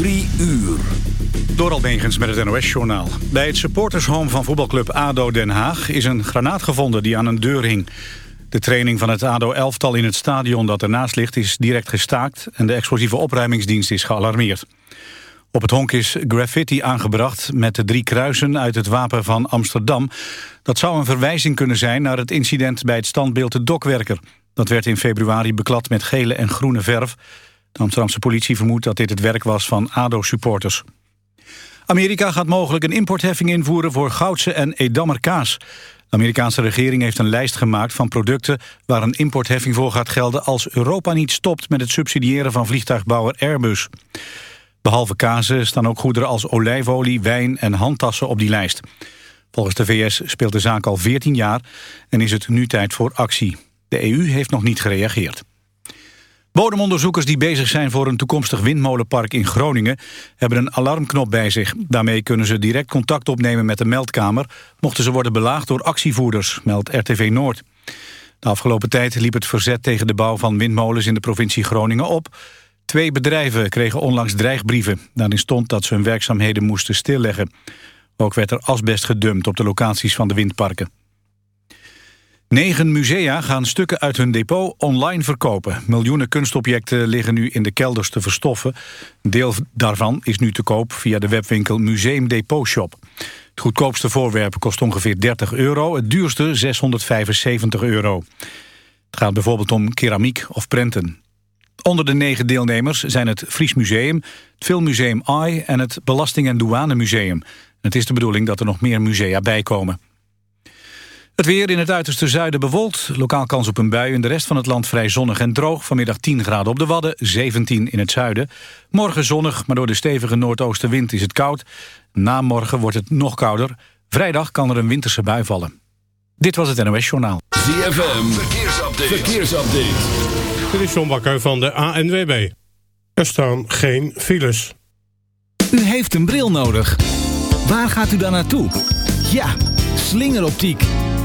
Drie uur. Door Almegens met het NOS-journaal. Bij het supportershome van voetbalclub ADO Den Haag... is een granaat gevonden die aan een deur hing. De training van het ADO-elftal in het stadion dat ernaast ligt... is direct gestaakt en de explosieve opruimingsdienst is gealarmeerd. Op het honk is graffiti aangebracht met de drie kruisen uit het wapen van Amsterdam. Dat zou een verwijzing kunnen zijn naar het incident bij het standbeeld de Dokwerker. Dat werd in februari beklad met gele en groene verf. De Amsterdamse politie vermoedt dat dit het werk was van ADO-supporters. Amerika gaat mogelijk een importheffing invoeren voor goudse en Edammer kaas. De Amerikaanse regering heeft een lijst gemaakt van producten... waar een importheffing voor gaat gelden als Europa niet stopt... met het subsidiëren van vliegtuigbouwer Airbus. Behalve kazen staan ook goederen als olijfolie, wijn en handtassen op die lijst. Volgens de VS speelt de zaak al 14 jaar en is het nu tijd voor actie. De EU heeft nog niet gereageerd. Bodemonderzoekers die bezig zijn voor een toekomstig windmolenpark in Groningen... hebben een alarmknop bij zich. Daarmee kunnen ze direct contact opnemen met de meldkamer... mochten ze worden belaagd door actievoerders, meldt RTV Noord. De afgelopen tijd liep het verzet tegen de bouw van windmolens... in de provincie Groningen op. Twee bedrijven kregen onlangs dreigbrieven. Daarin stond dat ze hun werkzaamheden moesten stilleggen. Ook werd er asbest gedumpt op de locaties van de windparken. Negen musea gaan stukken uit hun depot online verkopen. Miljoenen kunstobjecten liggen nu in de kelders te verstoffen. Een deel daarvan is nu te koop via de webwinkel Museum Depot Shop. Het goedkoopste voorwerp kost ongeveer 30 euro, het duurste 675 euro. Het gaat bijvoorbeeld om keramiek of prenten. Onder de negen deelnemers zijn het Fries Museum, het Filmmuseum AI en het Belasting- en Douane Museum. Het is de bedoeling dat er nog meer musea bijkomen. Het weer in het uiterste zuiden bewolkt. Lokaal kans op een bui. In de rest van het land vrij zonnig en droog. Vanmiddag 10 graden op de Wadden, 17 in het zuiden. Morgen zonnig, maar door de stevige noordoostenwind is het koud. Na morgen wordt het nog kouder. Vrijdag kan er een winterse bui vallen. Dit was het NOS Journaal. ZFM, verkeersupdate. verkeersupdate. Dit is John Bakker van de ANWB. Er staan geen files. U heeft een bril nodig. Waar gaat u dan naartoe? Ja, slingeroptiek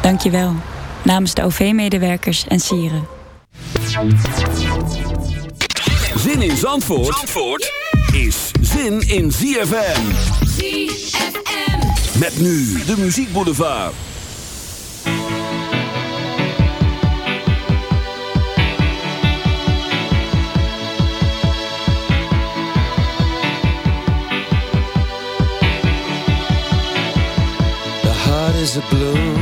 Dankjewel. Namens de OV-medewerkers en sieren. Zin in Zandvoort, Zandvoort is zin in ZFM. ZFM. Met nu de muziekboulevard. The heart is a blue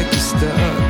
sick of stuck.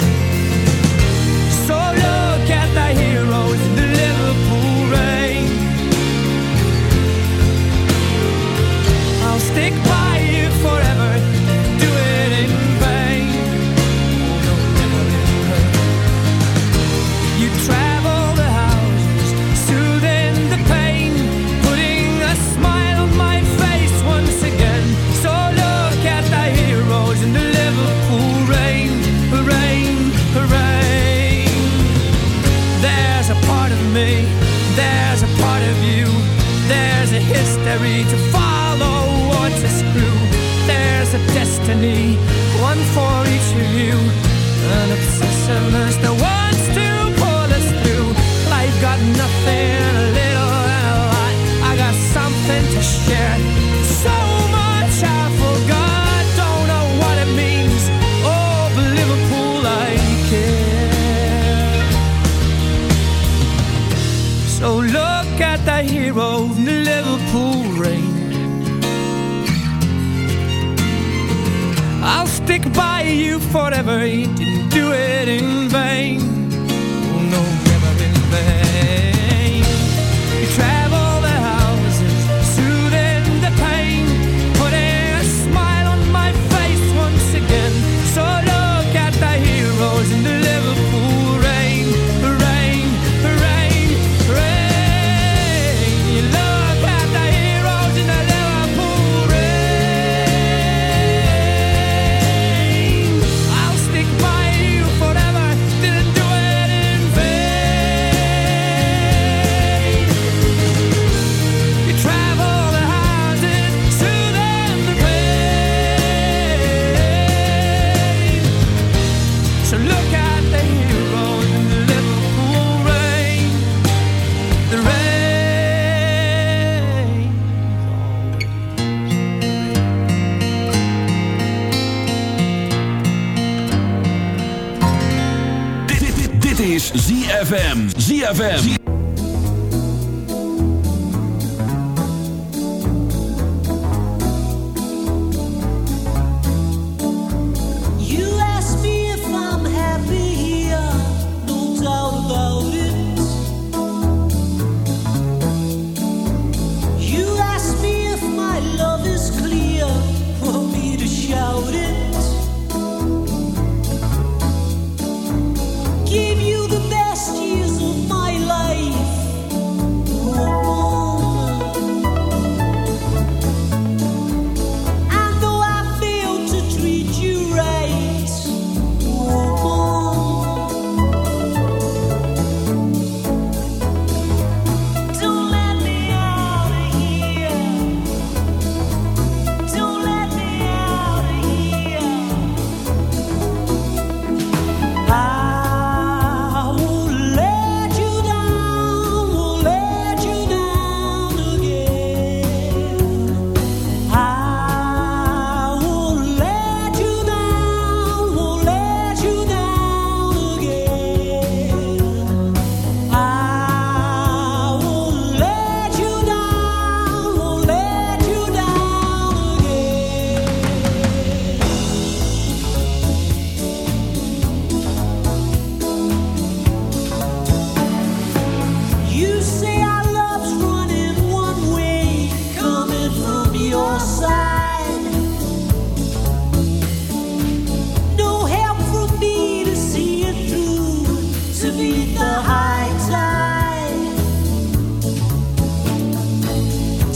is ZFM. ZFM.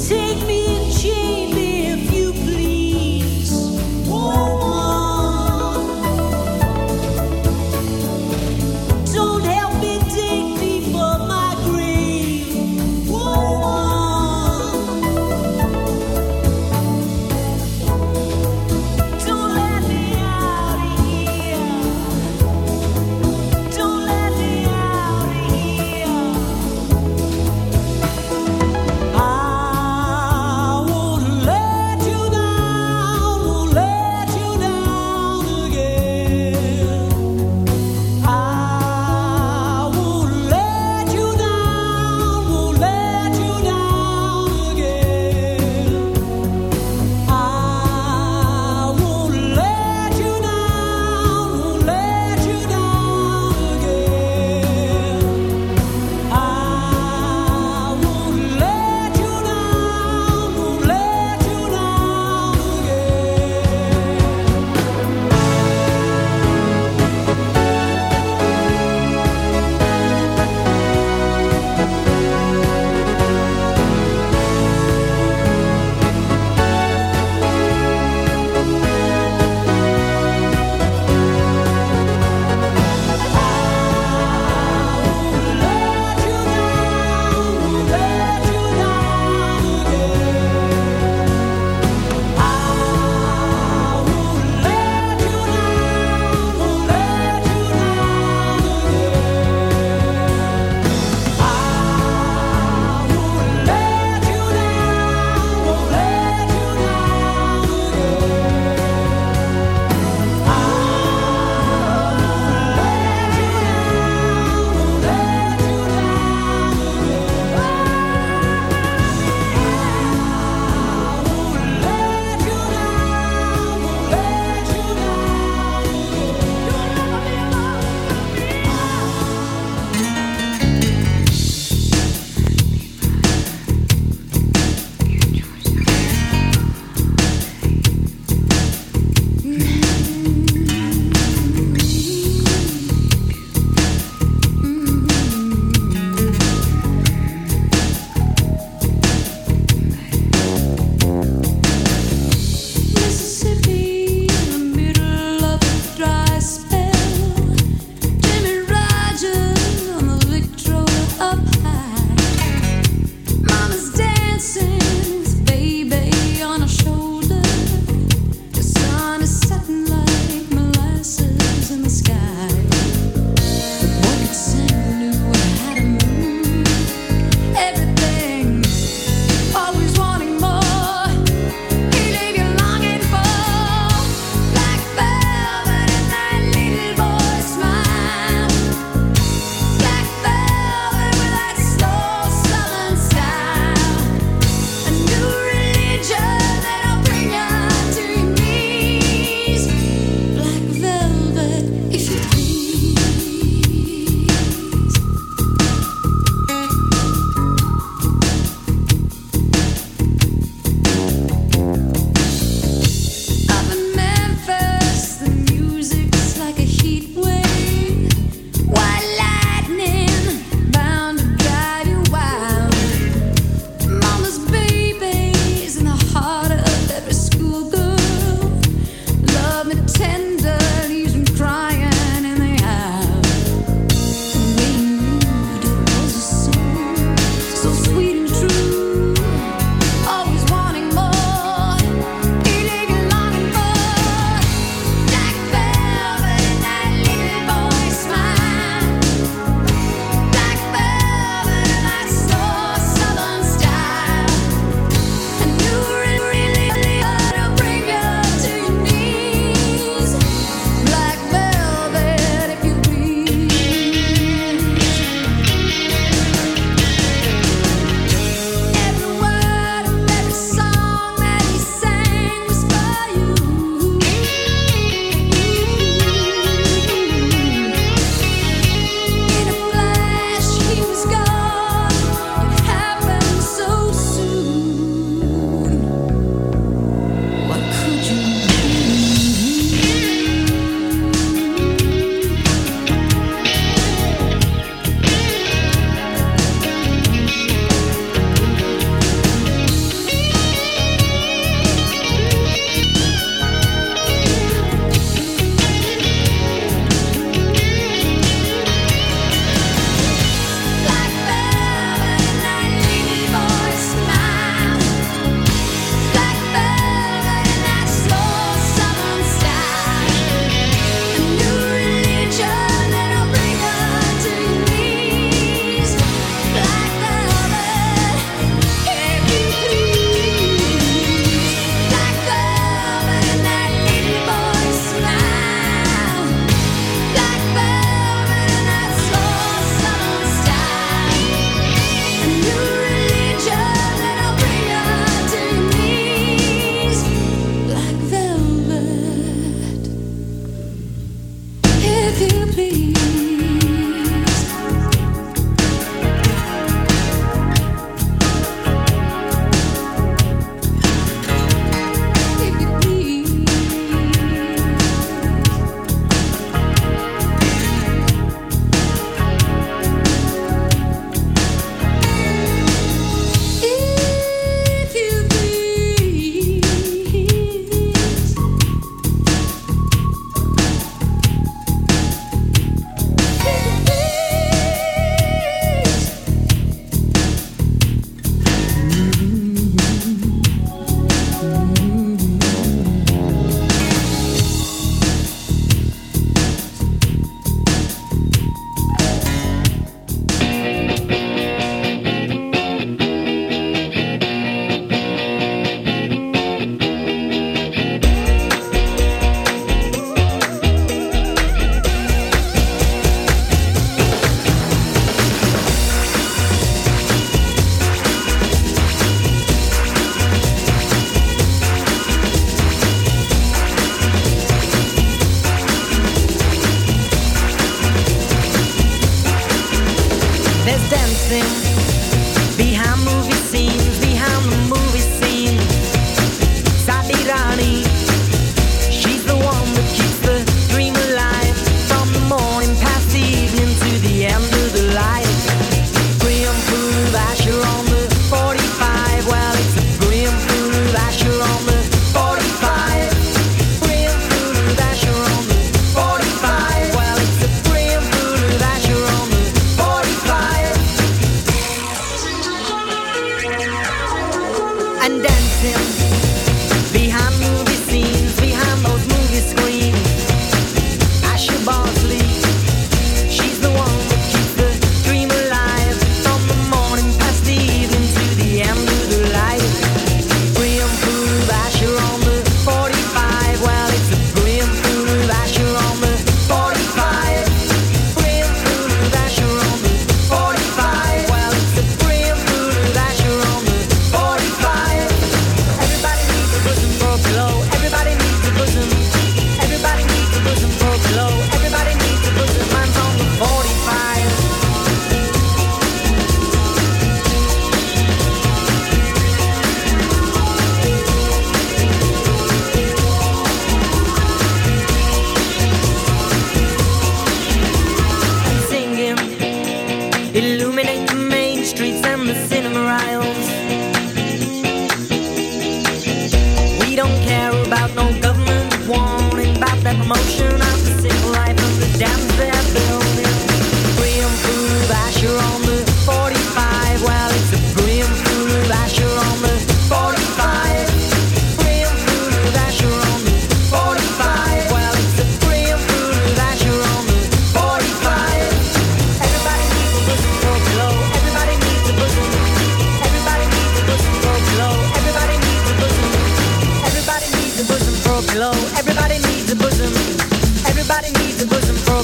Take me in chains.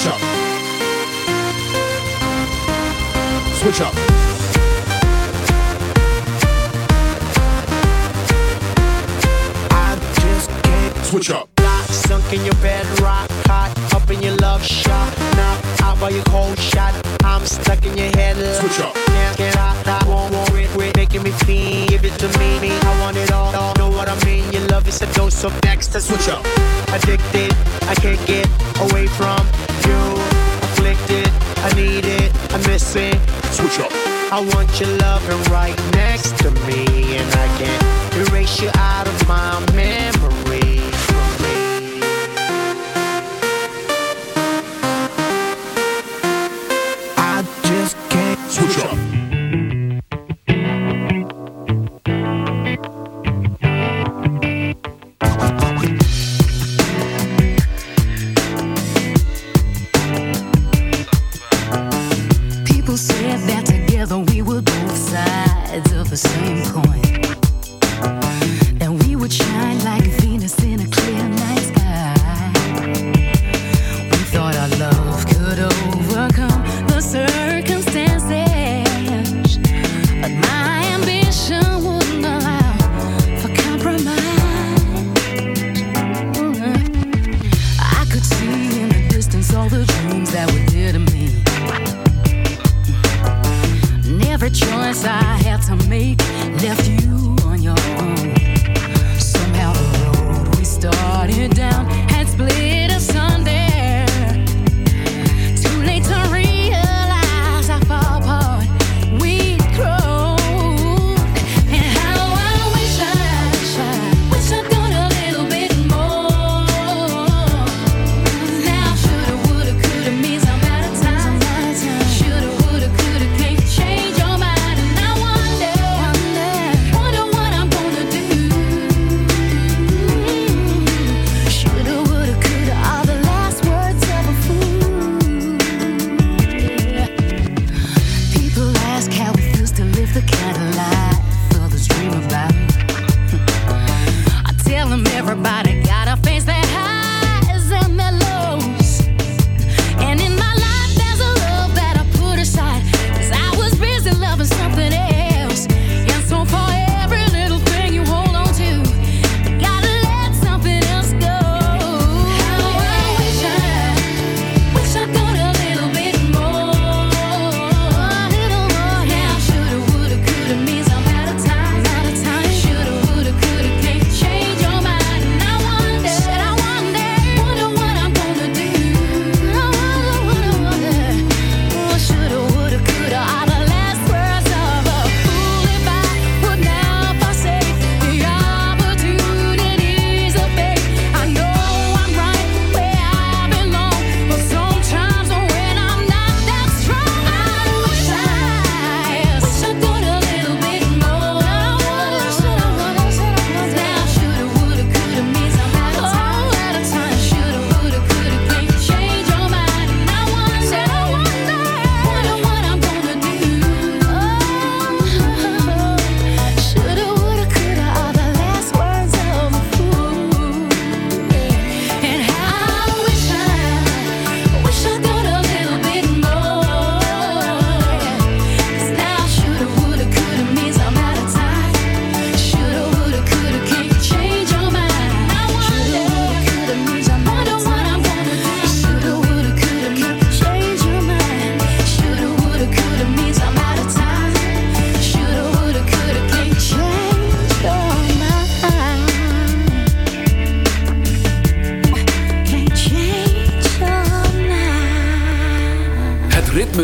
Switch up. Switch up. I just can't Switch up. Sunk in your bed, rock hot, up in your love shot. Now out by your cold shot. I'm stuck in your head. Switch up. Can't get out, I won't worry, quit making me feel. Give it to me, me. I want it all, all. Know what I mean? Your love is a dose of next. Switch up. Addicted, I can't get away from you. Afflicted, I need it, I miss it. Switch up. I want your loving right next to me, and I can't erase you out of my memory.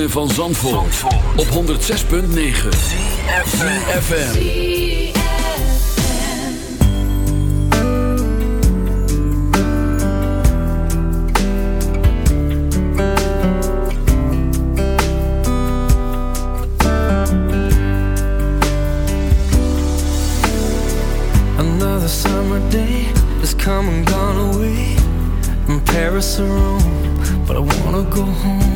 Van Zandvoort, op 106.9 CFFM Another summer day has come and gone away. From Paris or Rome, but I wanna go home.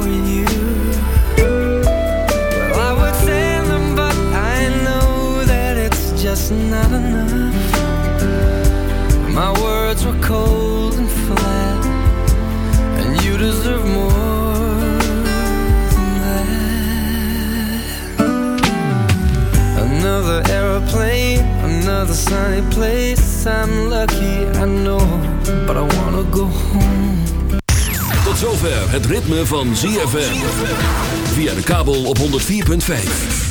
not enough. My words were cold and flat, and you deserve more than that. Another aeroplane, another sunny place. I'm lucky, I know, but I wanna go home. Tot zover het ritme van ZFM. Via de kabel op 104.5.